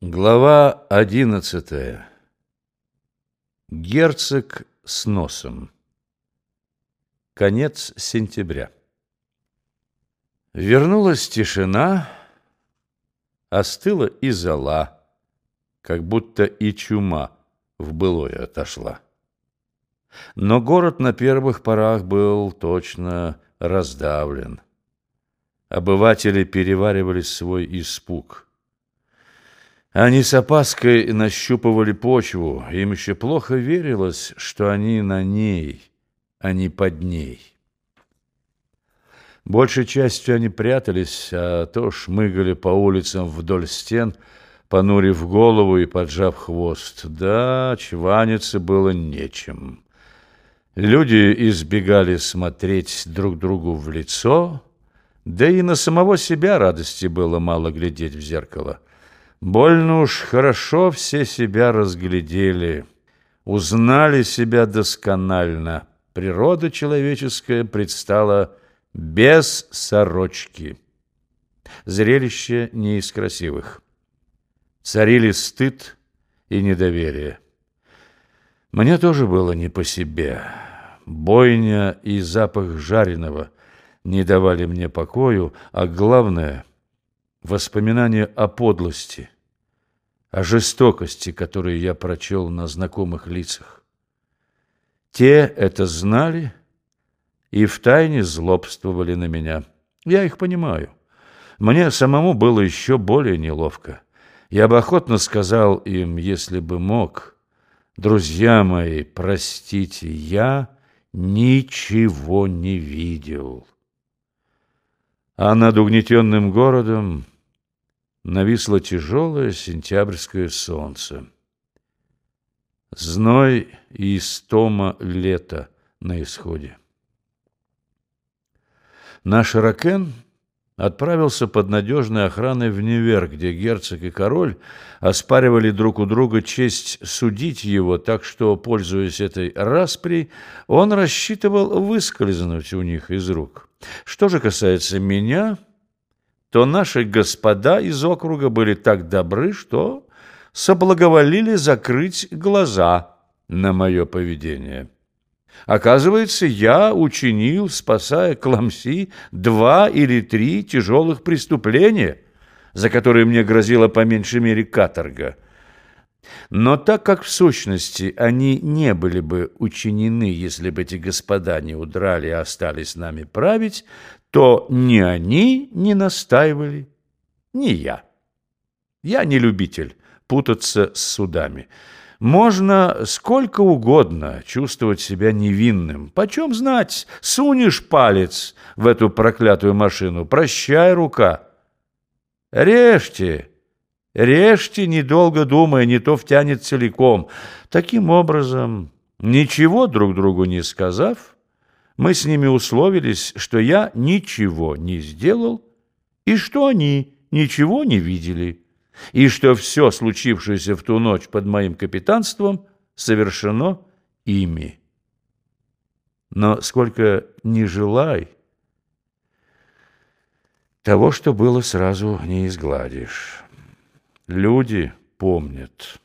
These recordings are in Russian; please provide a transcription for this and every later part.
Глава одиннадцатая. Герцог с носом. Конец сентября. Вернулась тишина, остыла и зола, как будто и чума в былое отошла. Но город на первых порах был точно раздавлен. Обыватели переваривали свой испуг – они с опаской нащупывали почву, им еще плохо верилось, что они на ней, а не под ней. Большей частью они прятались, а то шмыгали по улицам вдоль стен, понурив голову и поджав хвост. Да, чваниться было нечем. Люди избегали смотреть друг другу в лицо, да и на самого себя радости было мало глядеть в зеркало. Больно уж хорошо все себя разглядели, узнали себя досконально. Природа человеческая предстала без сорочки. Зрелище не из красивых. Царили стыд и недоверие. Мне тоже было не по себе. Бойня и запах жареного не давали мне покою, а главное — воспоминания о подлости, о жестокости, которые я прочел на знакомых лицах. Те это знали и втайне злобствовали на меня. Я их понимаю. Мне самому было еще более неловко. Я бы охотно сказал им, если бы мог, «Друзья мои, простите, я ничего не видел». А над угнетенным городом нависло тяжелое сентябрьское солнце. Зной и истома лета на исходе. Наш Ракен отправился под надежной охраной в Невер, где герцог и король оспаривали друг у друга честь судить его, так что, пользуясь этой распри, он рассчитывал выскользнуть у них из рук. Что же касается меня, то наши господа из округа были так добры, что соблаговолили закрыть глаза на мое поведение. Оказывается, я учинил, спасая Кламси, два или три тяжелых преступления, за которые мне грозила по меньшей мере каторга. Но так как в сущности они не были бы учинены, если бы эти господа не удрали и остались с нами править, то ни они не настаивали, ни я. Я не любитель путаться с судами. Можно сколько угодно чувствовать себя невинным. Почем знать, сунешь палец в эту проклятую машину, прощай, рука. Режьте, режьте, недолго думая, не то втянет целиком. Таким образом, ничего друг другу не сказав, мы с ними условились, что я ничего не сделал и что они ничего не видели и что все случившееся в ту ночь под моим капитанством совершено ими. Но сколько не желай, того, что было, сразу не изгладишь. Люди помнят,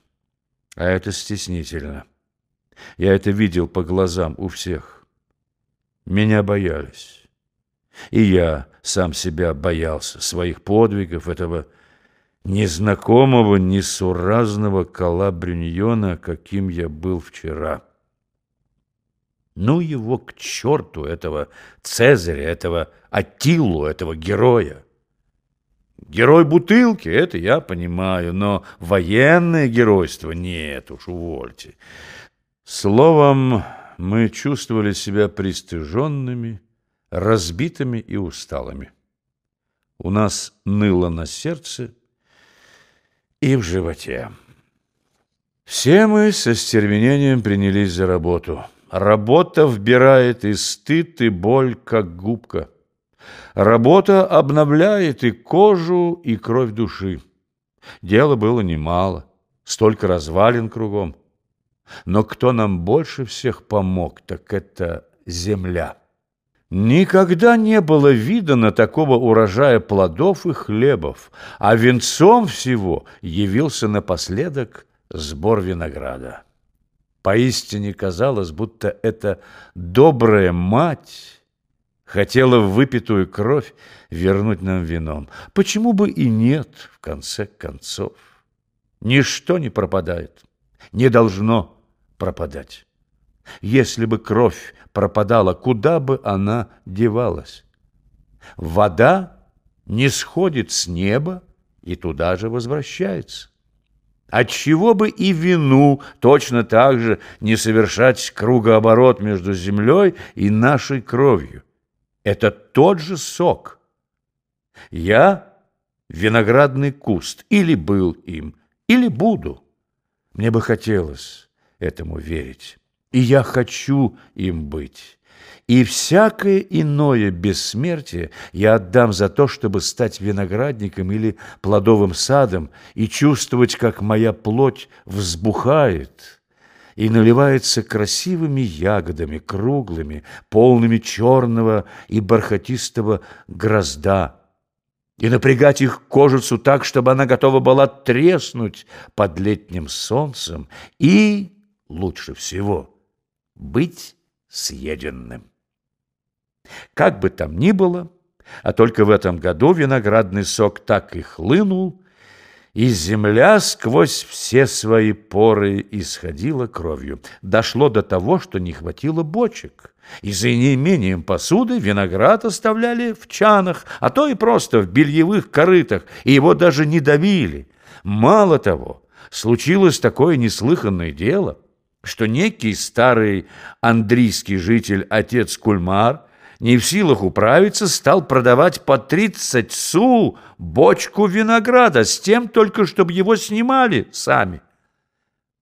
а это стеснительно. Я это видел по глазам у всех. Меня боялись. И я сам себя боялся, своих подвигов, этого незнакомого, несуразного калабрюньона, каким я был вчера. Ну его к черту, этого Цезаря, этого Атилу, этого героя. Герой бутылки, это я понимаю, но военное геройство нет уж, увольте. Словом, мы чувствовали себя пристыженными, разбитыми и усталыми. У нас ныло на сердце, и в животе. Все мы со стервенением принялись за работу. Работа вбирает и стыд, и боль, как губка. Работа обновляет и кожу, и кровь души. Дело было немало, столько развалин кругом. Но кто нам больше всех помог, так это земля. Никогда не было видано такого урожая плодов и хлебов, а венцом всего явился напоследок сбор винограда. Поистине казалось, будто эта добрая мать хотела выпитую кровь вернуть нам вином. Почему бы и нет, в конце концов? Ничто не пропадает, не должно пропадать. Если бы кровь пропадала, куда бы она девалась? Вода не сходит с неба и туда же возвращается. Отчего бы и вину точно так же не совершать кругооборот между землей и нашей кровью? Это тот же сок. Я виноградный куст, или был им, или буду. Мне бы хотелось этому верить и я хочу им быть. И всякое иное бессмертие я отдам за то, чтобы стать виноградником или плодовым садом и чувствовать, как моя плоть взбухает и наливается красивыми ягодами, круглыми, полными черного и бархатистого грозда, и напрягать их кожицу так, чтобы она готова была треснуть под летним солнцем, и, лучше всего – быть съеденным. Как бы там ни было, а только в этом году виноградный сок так и хлынул, и земля сквозь все свои поры исходила кровью. Дошло до того, что не хватило бочек, и за неимением посуды виноград оставляли в чанах, а то и просто в бельевых корытах, и его даже не давили. Мало того, случилось такое неслыханное дело – что некий старый андрийский житель, отец Кульмар, не в силах управиться, стал продавать по тридцать су бочку винограда, с тем только, чтобы его снимали сами.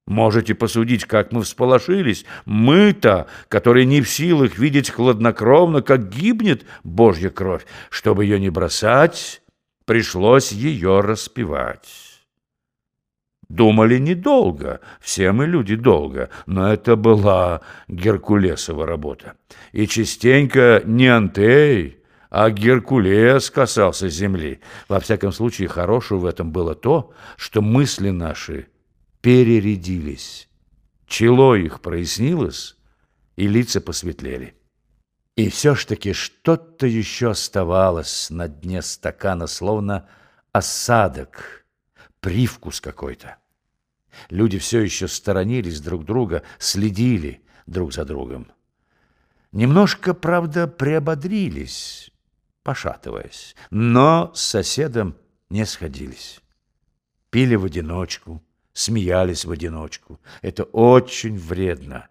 Можете посудить, как мы всполошились. Мы-то, которые не в силах видеть хладнокровно, как гибнет Божья кровь, чтобы ее не бросать, пришлось ее распевать. Думали недолго, все мы люди долго, но это была Геркулесова работа. И частенько не Антей, а Геркулес касался земли. Во всяком случае, хорошего в этом было то, что мысли наши перерядились. Чело их прояснилось, и лица посветлели. И все ж таки что-то еще оставалось на дне стакана, словно осадок, привкус какой-то. Люди все еще сторонились друг друга, следили друг за другом. Немножко, правда, приободрились, пошатываясь, но с соседом не сходились. Пили в одиночку, смеялись в одиночку. Это очень вредно.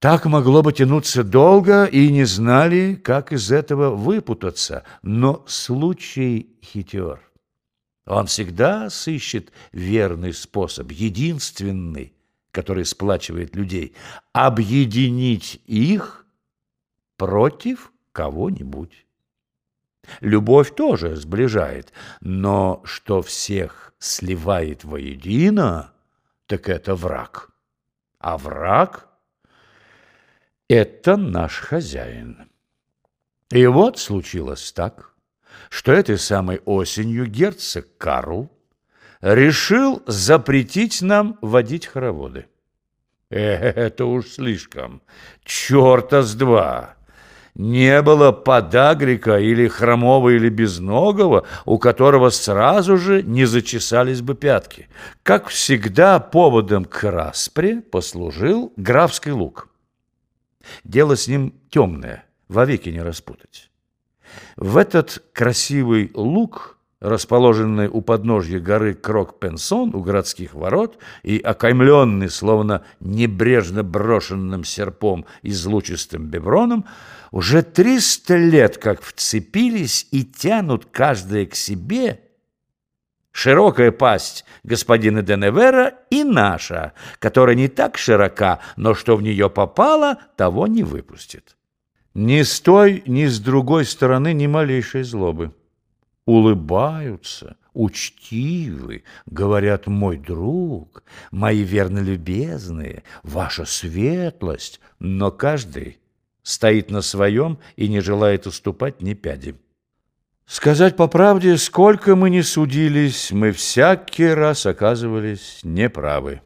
Так могло бы тянуться долго, и не знали, как из этого выпутаться. Но случай хитер. Он всегда сыщет верный способ, единственный, который сплачивает людей, объединить их против кого-нибудь. Любовь тоже сближает, но что всех сливает воедино, так это враг. А враг — это наш хозяин. И вот случилось так что этой самой осенью герцог Карл решил запретить нам водить хороводы. Это уж слишком. Черта с два! Не было подагрика или хромого или безногого, у которого сразу же не зачесались бы пятки. Как всегда, поводом к распре послужил графский лук. Дело с ним темное, вовеки не распутать. В этот красивый луг, расположенный у подножья горы Крок-Пенсон, у городских ворот, и окаймленный, словно небрежно брошенным серпом излучистым беброном, уже триста лет как вцепились и тянут каждое к себе широкая пасть господина Деневера и наша, которая не так широка, но что в нее попало, того не выпустит. Ни с той, ни с другой стороны ни малейшей злобы. Улыбаются, учтивы, говорят «мой друг», «мои верно любезные», «ваша светлость», но каждый стоит на своем и не желает уступать ни пяди. Сказать по правде, сколько мы не судились, мы всякий раз оказывались неправы.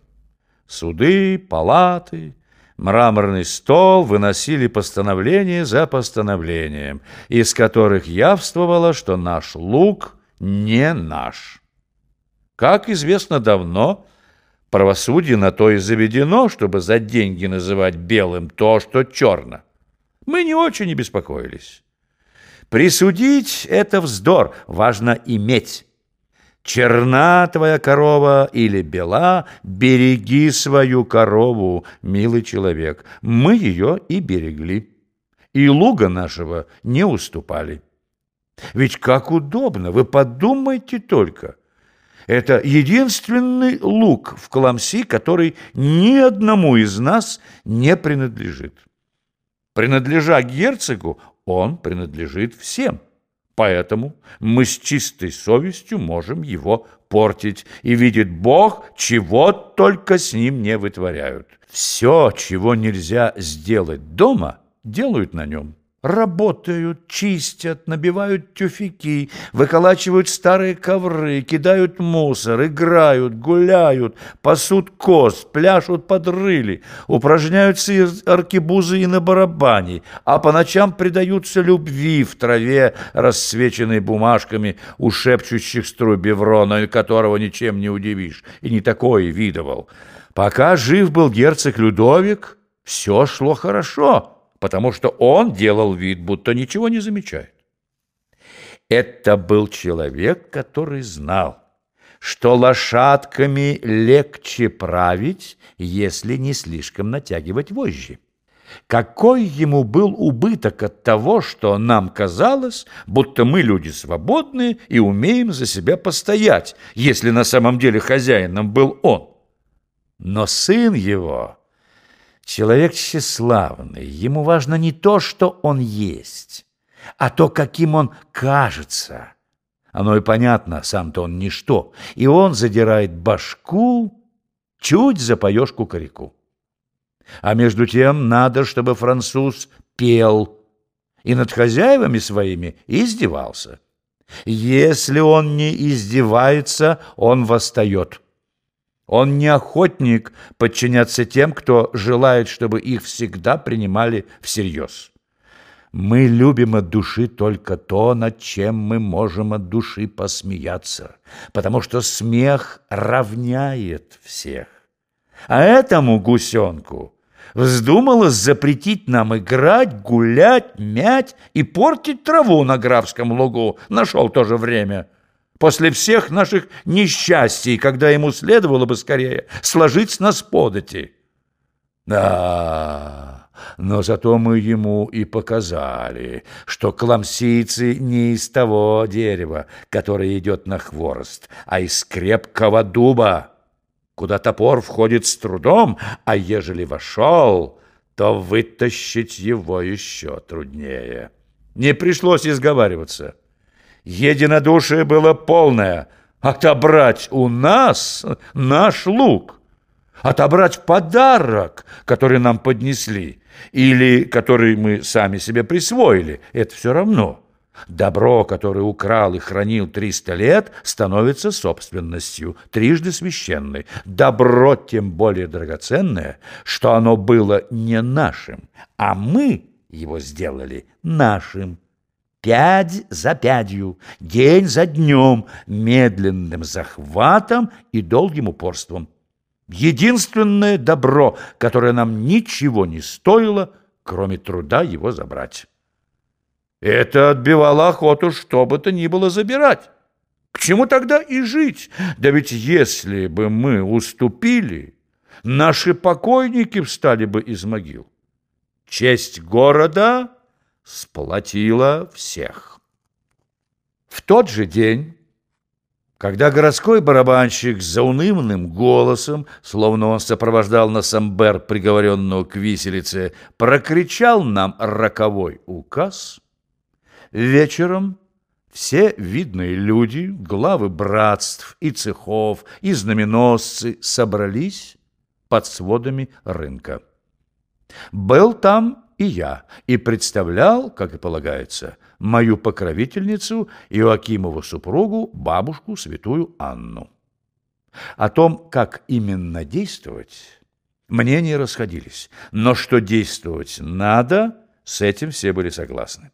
Суды, палаты, мраморный стол выносили постановление за постановлением, из которых явствовало, что наш лук не наш. Как известно давно, правосудие на то и заведено, чтобы за деньги называть белым то, что черно. Мы не очень и беспокоились. Присудить — это вздор, важно иметь. Черна твоя корова или бела, береги свою корову, милый человек. Мы ее и берегли, и луга нашего не уступали. Ведь как удобно, вы подумайте только. Это единственный луг в Коломси, который ни одному из нас не принадлежит. Принадлежа герцогу, он принадлежит всем. Поэтому мы с чистой совестью можем его портить, и видит Бог, чего только с ним не вытворяют. Все, чего нельзя сделать дома, делают на нем. Работают, чистят, набивают тюфяки, выколачивают старые ковры, кидают мусор, играют, гуляют, пасут коз, пляшут под рыли, упражняются аркебузы и на барабане, а по ночам предаются любви в траве, рассвеченной бумажками у шепчущих струй беврона, которого ничем не удивишь, и не такое видывал. Пока жив был герцог Людовик, все шло хорошо» потому что он делал вид, будто ничего не замечает. Это был человек, который знал, что лошадками легче править, если не слишком натягивать вожжи. Какой ему был убыток от того, что нам казалось, будто мы люди свободные и умеем за себя постоять, если на самом деле хозяином был он. Но сын его Человек тщеславный, ему важно не то, что он есть, а то, каким он кажется. Оно и понятно, сам-то он ничто, и он задирает башку чуть запоешь кукареку. А между тем надо, чтобы француз пел и над хозяевами своими издевался. Если он не издевается, он восстает. Он не охотник подчиняться тем, кто желает, чтобы их всегда принимали всерьез. Мы любим от души только то, над чем мы можем от души посмеяться, потому что смех равняет всех. А этому гусенку вздумалось запретить нам играть, гулять, мять и портить траву на графском лугу. Нашел тоже время – после всех наших несчастий, когда ему следовало бы скорее сложить с нас подати. Да, но зато мы ему и показали, что кламсийцы не из того дерева, которое идет на хворост, а из крепкого дуба, куда топор входит с трудом, а ежели вошел, то вытащить его еще труднее. Не пришлось изговариваться. Единодушие было полное. Отобрать у нас наш лук. Отобрать подарок, который нам поднесли, или который мы сами себе присвоили, это все равно. Добро, которое украл и хранил триста лет, становится собственностью, трижды священной. Добро тем более драгоценное, что оно было не нашим, а мы его сделали нашим пять за пятью, день за днем, медленным захватом и долгим упорством. Единственное добро, которое нам ничего не стоило, кроме труда его забрать. Это отбивало охоту, что бы то ни было забирать. К чему тогда и жить? Да ведь если бы мы уступили, наши покойники встали бы из могил. Честь города сплотила всех. В тот же день, когда городской барабанщик с заунывным голосом, словно он сопровождал на самбер приговоренного к виселице, прокричал нам роковой указ, вечером все видные люди, главы братств и цехов, и знаменосцы собрались под сводами рынка. Был там и я, и представлял, как и полагается, мою покровительницу Иоакимову супругу, бабушку святую Анну. О том, как именно действовать, мнения расходились, но что действовать надо, с этим все были согласны.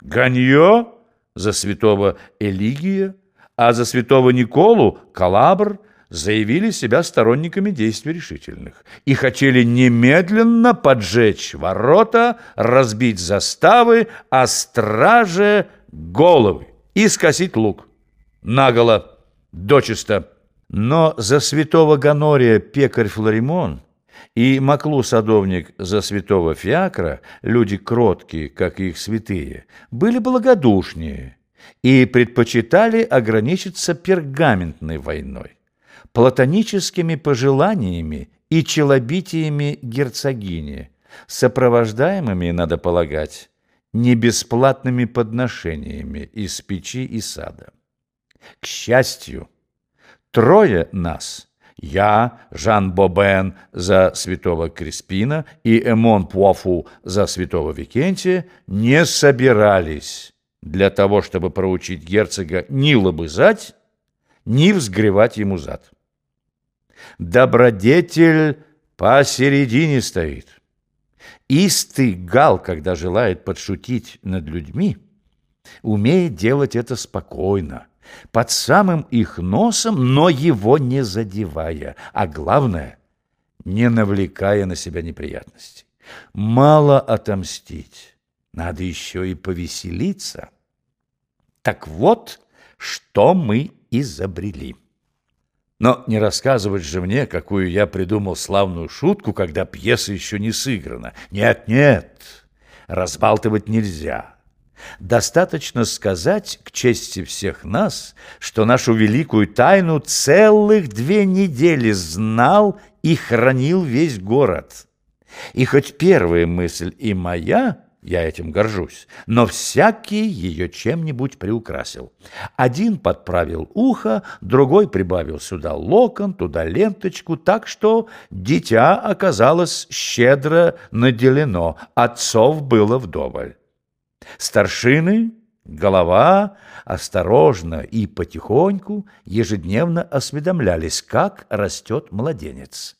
Ганье за святого Элигия, а за святого Николу Калабр заявили себя сторонниками действий решительных и хотели немедленно поджечь ворота, разбить заставы, а страже головы и скосить лук. Наголо, дочисто. Но за святого Ганория пекарь Флоримон и Маклу-садовник за святого Фиакра, люди кроткие, как и их святые, были благодушнее и предпочитали ограничиться пергаментной войной, платоническими пожеланиями и челобитиями герцогини, сопровождаемыми, надо полагать, не бесплатными подношениями из печи и сада. К счастью, Трое нас. Я, Жан Бобен за святого Криспина и Эмон Пуафу за святого Викентия не собирались для того, чтобы проучить герцога ни лобызать, ни взгревать ему зад. Добродетель посередине стоит. Истый гал, когда желает подшутить над людьми, умеет делать это спокойно, под самым их носом, но его не задевая, а главное, не навлекая на себя неприятностей. Мало отомстить, надо еще и повеселиться. Так вот, что мы изобрели. Но не рассказывать же мне, какую я придумал славную шутку, когда пьеса еще не сыграна. Нет, нет, разбалтывать нельзя. Достаточно сказать, к чести всех нас, что нашу великую тайну целых две недели знал и хранил весь город. И хоть первая мысль и моя, я этим горжусь, но всякий ее чем-нибудь приукрасил. Один подправил ухо, другой прибавил сюда локон, туда ленточку, так что дитя оказалось щедро наделено, отцов было вдоволь. Старшины, голова, осторожно и потихоньку ежедневно осведомлялись, как растет младенец.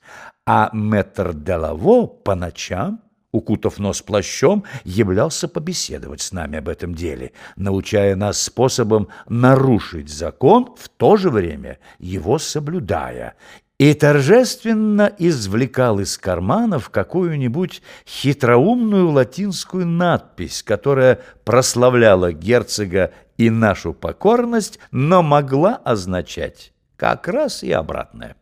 А мэтр Делаво по ночам, укутав нос плащом, являлся побеседовать с нами об этом деле, научая нас способом нарушить закон, в то же время его соблюдая, и торжественно извлекал из карманов какую-нибудь хитроумную латинскую надпись, которая прославляла герцога и нашу покорность, но могла означать как раз и обратное.